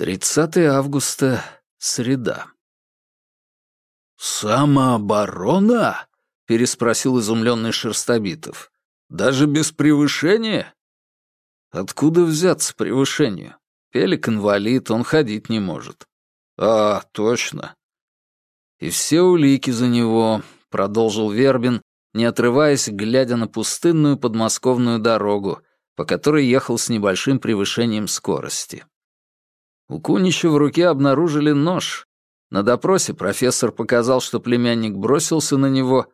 30 августа, среда. «Самооборона?» — переспросил изумленный Шерстобитов. «Даже без превышения?» «Откуда взяться превышению? Пелик инвалид, он ходить не может». «А, точно». «И все улики за него», — продолжил Вербин, не отрываясь, глядя на пустынную подмосковную дорогу, по которой ехал с небольшим превышением скорости. У Кунича в руке обнаружили нож. На допросе профессор показал, что племянник бросился на него,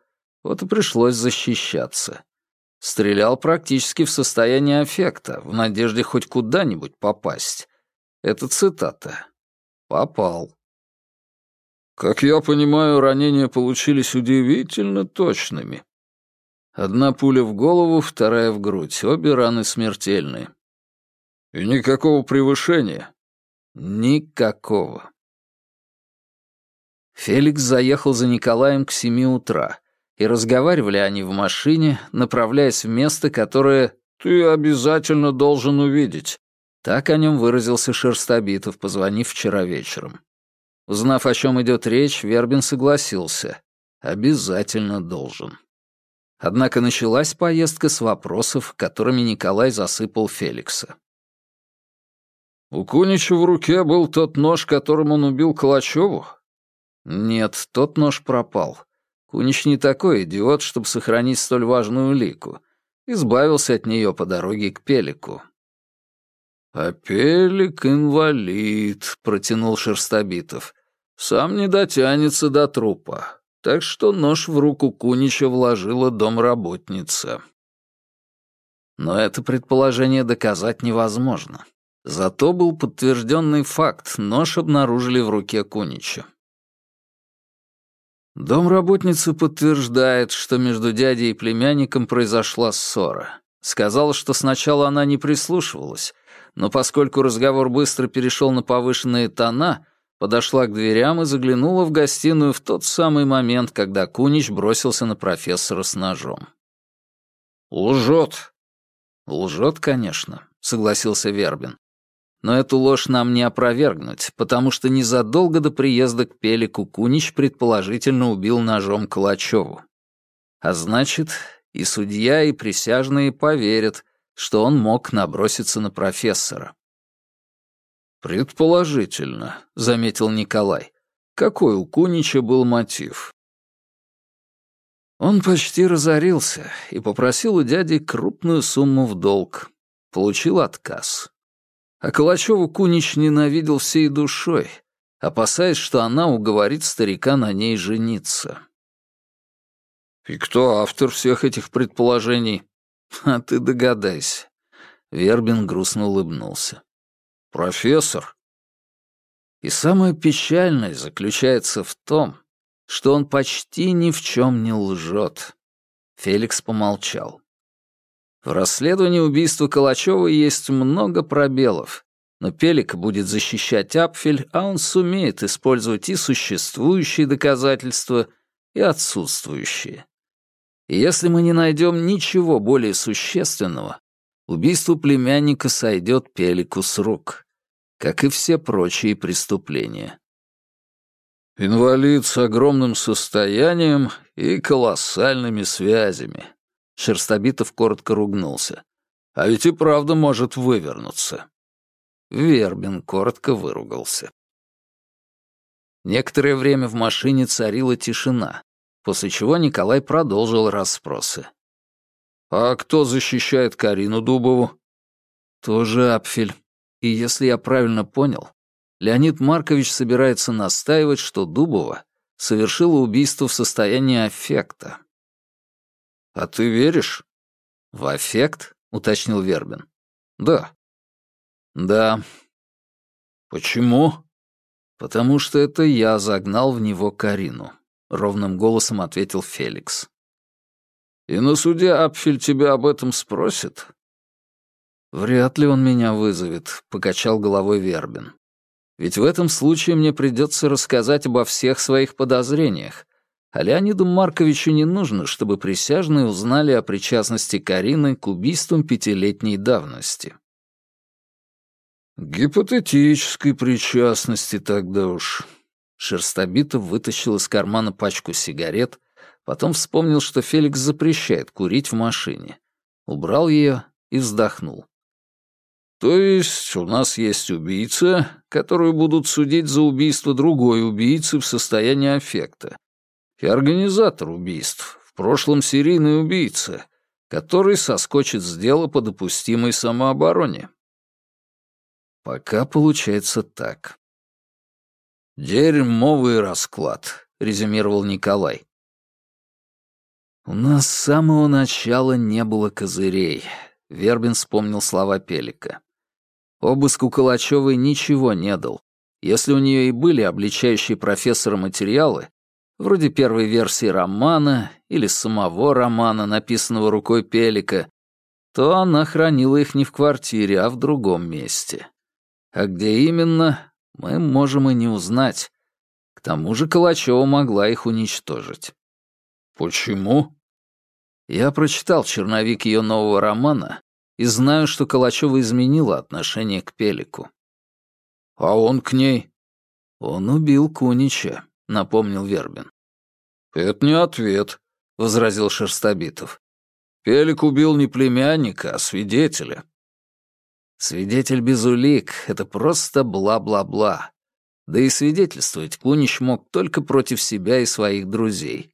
вот и пришлось защищаться. Стрелял практически в состоянии аффекта, в надежде хоть куда-нибудь попасть. Это цитата. Попал. Как я понимаю, ранения получились удивительно точными. Одна пуля в голову, вторая в грудь. Обе раны смертельные. И никакого превышения? Никакого. Феликс заехал за Николаем к семи утра, и разговаривали они в машине, направляясь в место, которое «ты обязательно должен увидеть». Так о нем выразился Шерстобитов, позвонив вчера вечером. Узнав, о чем идет речь, Вербин согласился. Обязательно должен. Однако началась поездка с вопросов, которыми Николай засыпал Феликса. «У Кунича в руке был тот нож, которым он убил Калачеву?» «Нет, тот нож пропал. Кунич не такой идиот, чтобы сохранить столь важную улику. Избавился от нее по дороге к Пелику». «А Пелик инвалид», — протянул Шерстобитов. «Сам не дотянется до трупа так что нож в руку Кунича вложила домработница. Но это предположение доказать невозможно. Зато был подтвержденный факт, нож обнаружили в руке Кунича. Домработница подтверждает, что между дядей и племянником произошла ссора. Сказала, что сначала она не прислушивалась, но поскольку разговор быстро перешел на повышенные тона, подошла к дверям и заглянула в гостиную в тот самый момент, когда Кунич бросился на профессора с ножом. «Лжет!» «Лжет, конечно», — согласился Вербин. «Но эту ложь нам не опровергнуть, потому что незадолго до приезда к Пелику Кунич предположительно убил ножом Калачеву. А значит, и судья, и присяжные поверят, что он мог наброситься на профессора. «Предположительно», — заметил Николай. «Какой у Кунича был мотив?» Он почти разорился и попросил у дяди крупную сумму в долг. Получил отказ. А Калачеву Кунич ненавидел всей душой, опасаясь, что она уговорит старика на ней жениться. «И кто автор всех этих предположений?» «А ты догадайся». Вербин грустно улыбнулся. «Профессор?» И самое печальное заключается в том, что он почти ни в чем не лжет. Феликс помолчал. В расследовании убийства Калачева есть много пробелов, но Пелик будет защищать Апфель, а он сумеет использовать и существующие доказательства, и отсутствующие. И если мы не найдем ничего более существенного, убийство племянника сойдет Пелику с рук, как и все прочие преступления. «Инвалид с огромным состоянием и колоссальными связями», — Шерстобитов коротко ругнулся. «А ведь и правда может вывернуться». Вербин коротко выругался. Некоторое время в машине царила тишина, после чего Николай продолжил расспросы. «А кто защищает Карину Дубову?» «Тоже Апфель. И если я правильно понял, Леонид Маркович собирается настаивать, что Дубова совершила убийство в состоянии аффекта». «А ты веришь?» «В аффект?» — уточнил Вербин. «Да». «Да». «Почему?» «Потому что это я загнал в него Карину», — ровным голосом ответил Феликс. И на суде Апфель тебя об этом спросит?» «Вряд ли он меня вызовет», — покачал головой Вербин. «Ведь в этом случае мне придется рассказать обо всех своих подозрениях, а Леониду Марковичу не нужно, чтобы присяжные узнали о причастности Карины к убийствам пятилетней давности». Гипотетической причастности тогда уж. Шерстобитов вытащил из кармана пачку сигарет, потом вспомнил, что Феликс запрещает курить в машине. Убрал ее и вздохнул. То есть у нас есть убийца, которую будут судить за убийство другой убийцы в состоянии аффекта. И организатор убийств, в прошлом серийный убийца, который соскочит с дела по допустимой самообороне. Пока получается так. «Дерьмовый расклад», — резюмировал Николай. «У нас с самого начала не было козырей», — Вербин вспомнил слова Пелика. Обыск у Калачевой ничего не дал. Если у нее и были обличающие профессора материалы, вроде первой версии романа или самого романа, написанного рукой Пелика, то она хранила их не в квартире, а в другом месте. А где именно, мы можем и не узнать. К тому же Калачева могла их уничтожить. Почему? Я прочитал черновик ее нового романа и знаю, что Калачева изменила отношение к Пелику. А он к ней? Он убил Кунича, напомнил Вербин. Это не ответ, возразил Шерстобитов. Пелик убил не племянника, а свидетеля. Свидетель без улик — это просто бла-бла-бла. Да и свидетельствовать Кунич мог только против себя и своих друзей.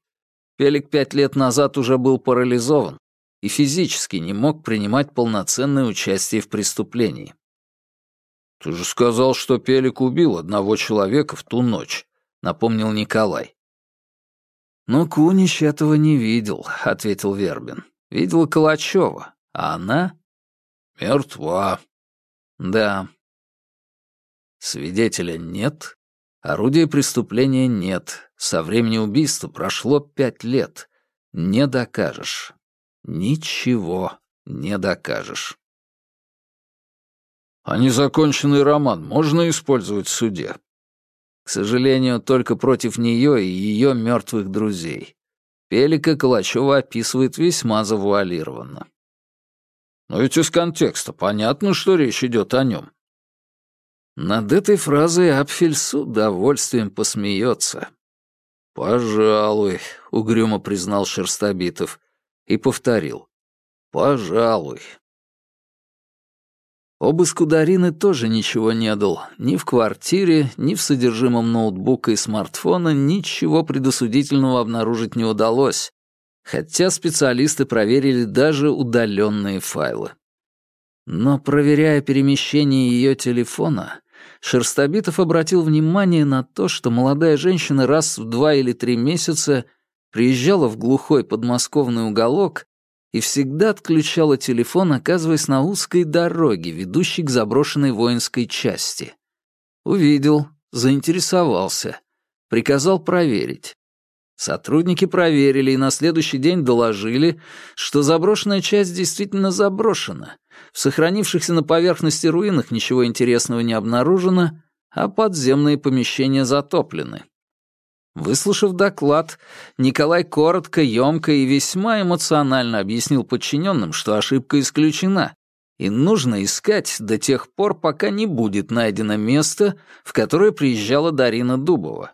Пелик пять лет назад уже был парализован, и физически не мог принимать полноценное участие в преступлении. «Ты же сказал, что Пелик убил одного человека в ту ночь», — напомнил Николай. «Но Кунич этого не видел», — ответил Вербин. «Видела Калачева, а она...» «Мертва». «Да». Свидетеля нет, орудия преступления нет, со времени убийства прошло пять лет. Не докажешь. Ничего не докажешь. А незаконченный роман можно использовать в суде? К сожалению, только против нее и ее мертвых друзей. Пелика Калачева описывает весьма завуалированно. Но ведь из контекста понятно, что речь идет о нем. Над этой фразой Апфель с удовольствием посмеется. «Пожалуй», — угрюмо признал Шерстобитов и повторил. «Пожалуй». Обыск у Дарины тоже ничего не дал. Ни в квартире, ни в содержимом ноутбука и смартфона ничего предосудительного обнаружить не удалось, хотя специалисты проверили даже удаленные файлы. Но, проверяя перемещение ее телефона, Шерстобитов обратил внимание на то, что молодая женщина раз в два или три месяца приезжала в глухой подмосковный уголок и всегда отключала телефон, оказываясь на узкой дороге, ведущей к заброшенной воинской части. Увидел, заинтересовался, приказал проверить. Сотрудники проверили и на следующий день доложили, что заброшенная часть действительно заброшена. В сохранившихся на поверхности руинах ничего интересного не обнаружено, а подземные помещения затоплены. Выслушав доклад, Николай коротко, емко и весьма эмоционально объяснил подчиненным, что ошибка исключена, и нужно искать до тех пор, пока не будет найдено место, в которое приезжала Дарина Дубова.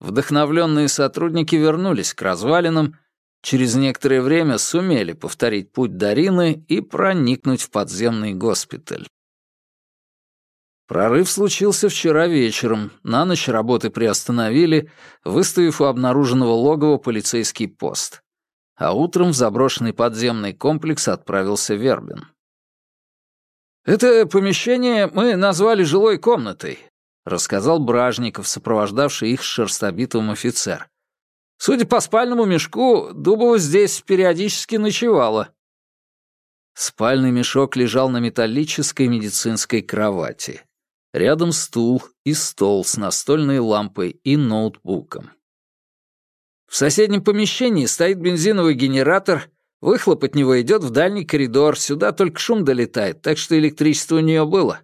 Вдохновленные сотрудники вернулись к развалинам, через некоторое время сумели повторить путь Дарины и проникнуть в подземный госпиталь. Прорыв случился вчера вечером, на ночь работы приостановили, выставив у обнаруженного логова полицейский пост. А утром в заброшенный подземный комплекс отправился Вербин. «Это помещение мы назвали жилой комнатой», — рассказал Бражников, сопровождавший их с шерстобитым офицер. «Судя по спальному мешку, Дубова здесь периодически ночевала». Спальный мешок лежал на металлической медицинской кровати. Рядом стул и стол с настольной лампой и ноутбуком. В соседнем помещении стоит бензиновый генератор, выхлоп от него идет в дальний коридор, сюда только шум долетает, так что электричество у нее было.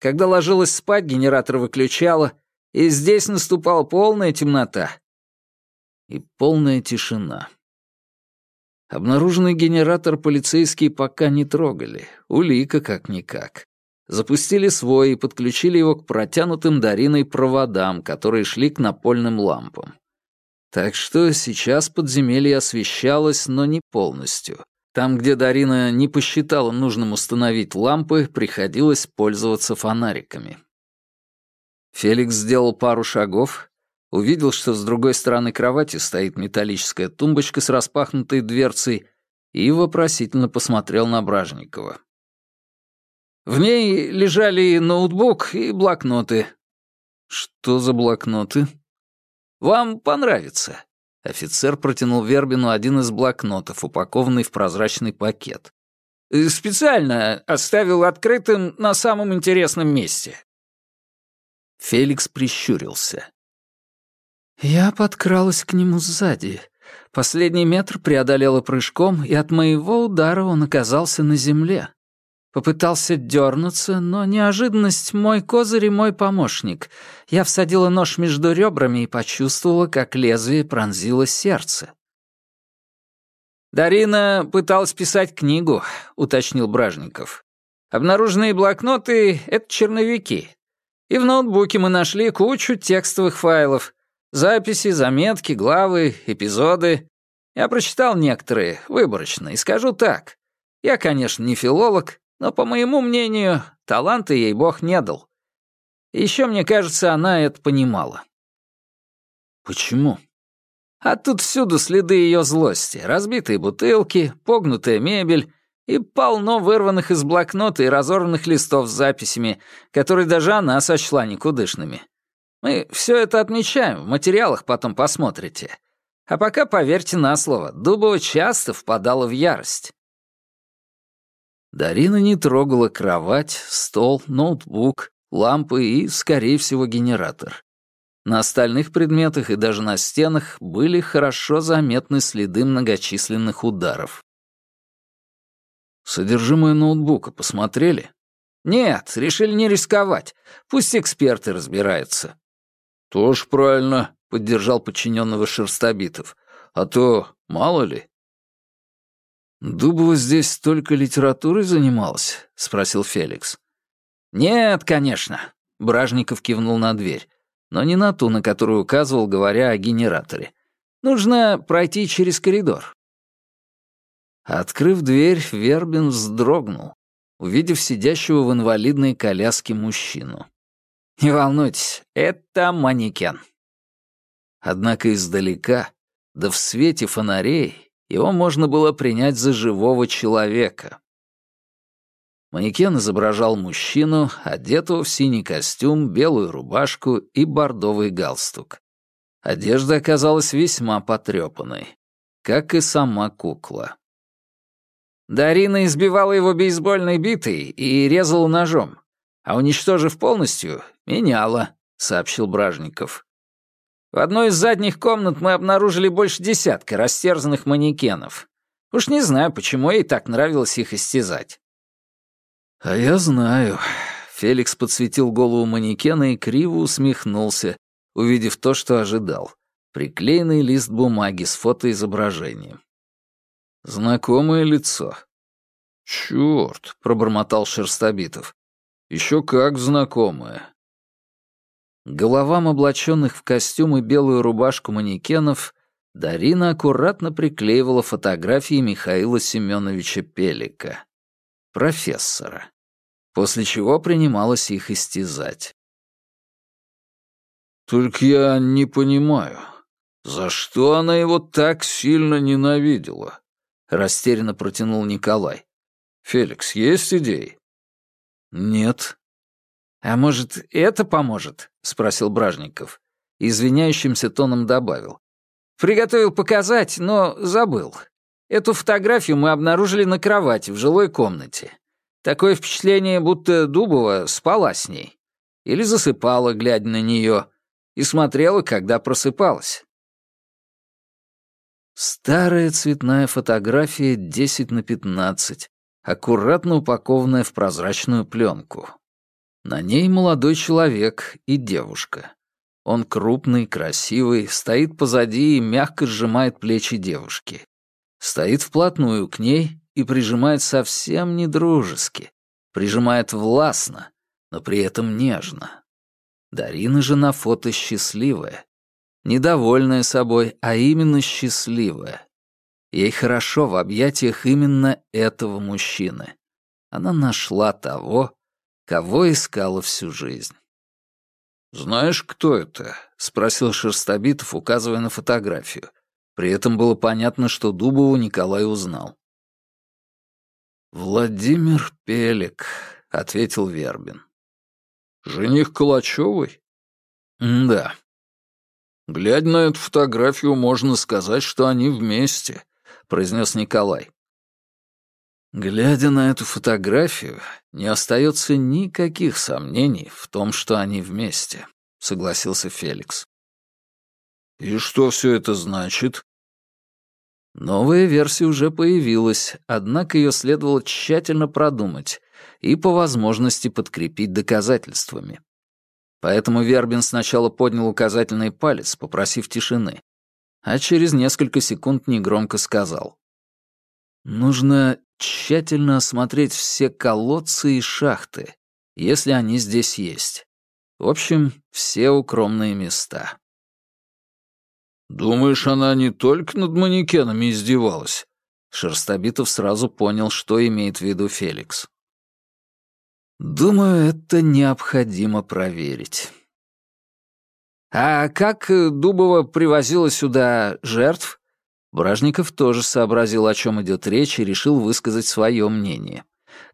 Когда ложилась спать, генератор выключала, и здесь наступала полная темнота. И полная тишина. Обнаруженный генератор полицейские пока не трогали, улика как-никак. Запустили свой и подключили его к протянутым Дариной проводам, которые шли к напольным лампам. Так что сейчас подземелье освещалось, но не полностью. Там, где Дарина не посчитала нужным установить лампы, приходилось пользоваться фонариками. Феликс сделал пару шагов, увидел, что с другой стороны кровати стоит металлическая тумбочка с распахнутой дверцей и вопросительно посмотрел на Бражникова. В ней лежали ноутбук и блокноты. Что за блокноты? Вам понравится. Офицер протянул Вербину один из блокнотов, упакованный в прозрачный пакет. Специально оставил открытым на самом интересном месте. Феликс прищурился. Я подкралась к нему сзади. Последний метр преодолела прыжком, и от моего удара он оказался на земле. Попытался дернуться, но неожиданность — мой козырь и мой помощник. Я всадила нож между ребрами и почувствовала, как лезвие пронзило сердце. «Дарина пыталась писать книгу», — уточнил Бражников. «Обнаруженные блокноты — это черновики. И в ноутбуке мы нашли кучу текстовых файлов. Записи, заметки, главы, эпизоды. Я прочитал некоторые, выборочно, и скажу так. Я, конечно, не филолог, но, по моему мнению, таланта ей Бог не дал. Еще, мне кажется, она это понимала. Почему? А тут всюду следы ее злости. Разбитые бутылки, погнутая мебель и полно вырванных из блокнота и разорванных листов с записями, которые даже она сочла никудышными. Мы все это отмечаем, в материалах потом посмотрите. А пока поверьте на слово, Дубова часто впадала в ярость. Дарина не трогала кровать, стол, ноутбук, лампы и, скорее всего, генератор. На остальных предметах и даже на стенах были хорошо заметны следы многочисленных ударов. «Содержимое ноутбука посмотрели?» «Нет, решили не рисковать. Пусть эксперты разбираются». «Тоже правильно», — поддержал подчиненного Шерстобитов. «А то мало ли». «Дубова здесь столько литературой занималась?» — спросил Феликс. «Нет, конечно», — Бражников кивнул на дверь, но не на ту, на которую указывал, говоря о генераторе. «Нужно пройти через коридор». Открыв дверь, Вербин вздрогнул, увидев сидящего в инвалидной коляске мужчину. «Не волнуйтесь, это манекен». Однако издалека, да в свете фонарей, его можно было принять за живого человека. Манекен изображал мужчину, одетого в синий костюм, белую рубашку и бордовый галстук. Одежда оказалась весьма потрепанной, как и сама кукла. Дарина избивала его бейсбольной битой и резала ножом, а уничтожив полностью, меняла, — сообщил Бражников. В одной из задних комнат мы обнаружили больше десятка растерзанных манекенов. Уж не знаю, почему ей так нравилось их истязать. «А я знаю». Феликс подсветил голову манекена и криво усмехнулся, увидев то, что ожидал. Приклеенный лист бумаги с фотоизображением. «Знакомое лицо». «Чёрт», — пробормотал Шерстобитов. «Еще как знакомое. Головам, облаченных в костюм и белую рубашку манекенов, Дарина аккуратно приклеивала фотографии Михаила Семеновича Пелика, профессора, после чего принималась их истязать. «Только я не понимаю, за что она его так сильно ненавидела?» — растерянно протянул Николай. «Феликс, есть идеи?» «Нет», «А может, это поможет?» — спросил Бражников. Извиняющимся тоном добавил. «Приготовил показать, но забыл. Эту фотографию мы обнаружили на кровати в жилой комнате. Такое впечатление, будто Дубова спала с ней. Или засыпала, глядя на нее, и смотрела, когда просыпалась». Старая цветная фотография 10 на 15, аккуратно упакованная в прозрачную пленку. На ней молодой человек и девушка. Он крупный, красивый, стоит позади и мягко сжимает плечи девушки. Стоит вплотную к ней и прижимает совсем недружески, прижимает властно, но при этом нежно. Дарина же на фото счастливая. Недовольная собой, а именно счастливая. Ей хорошо в объятиях именно этого мужчины. Она нашла того, кого искала всю жизнь. «Знаешь, кто это?» — спросил Шерстобитов, указывая на фотографию. При этом было понятно, что Дубову Николай узнал. «Владимир Пелик», — ответил Вербин. «Жених Калачевой?» «Да». «Глядя на эту фотографию, можно сказать, что они вместе», — произнес Николай. Глядя на эту фотографию, не остается никаких сомнений в том, что они вместе, согласился Феликс. И что все это значит? Новая версия уже появилась, однако ее следовало тщательно продумать и по возможности подкрепить доказательствами. Поэтому Вербин сначала поднял указательный палец, попросив тишины, а через несколько секунд негромко сказал. «Нужно тщательно осмотреть все колодцы и шахты, если они здесь есть. В общем, все укромные места. «Думаешь, она не только над манекенами издевалась?» Шерстобитов сразу понял, что имеет в виду Феликс. «Думаю, это необходимо проверить». «А как Дубова привозила сюда жертв?» Бражников тоже сообразил, о чем идет речь, и решил высказать свое мнение.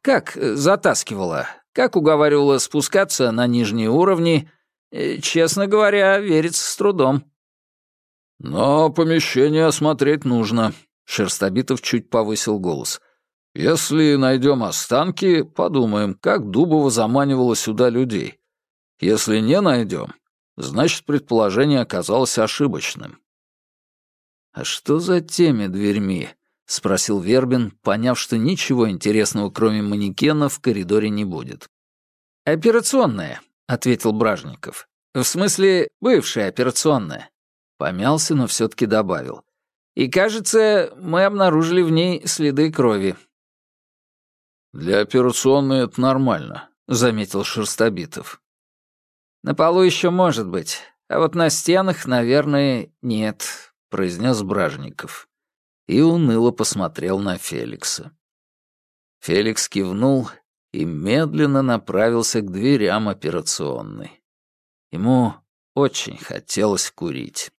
Как э, затаскивала, как уговаривала спускаться на нижние уровни, э, честно говоря, верится с трудом. «Но помещение осмотреть нужно», — Шерстобитов чуть повысил голос. «Если найдем останки, подумаем, как Дубова заманивала сюда людей. Если не найдем, значит, предположение оказалось ошибочным». «А что за теми дверьми?» — спросил Вербин, поняв, что ничего интересного, кроме манекена, в коридоре не будет. «Операционная», — ответил Бражников. «В смысле, бывшая операционная». Помялся, но все-таки добавил. «И, кажется, мы обнаружили в ней следы крови». «Для операционной это нормально», — заметил Шерстобитов. «На полу еще может быть, а вот на стенах, наверное, нет», — произнес Бражников. И уныло посмотрел на Феликса. Феликс кивнул и медленно направился к дверям операционной. Ему очень хотелось курить.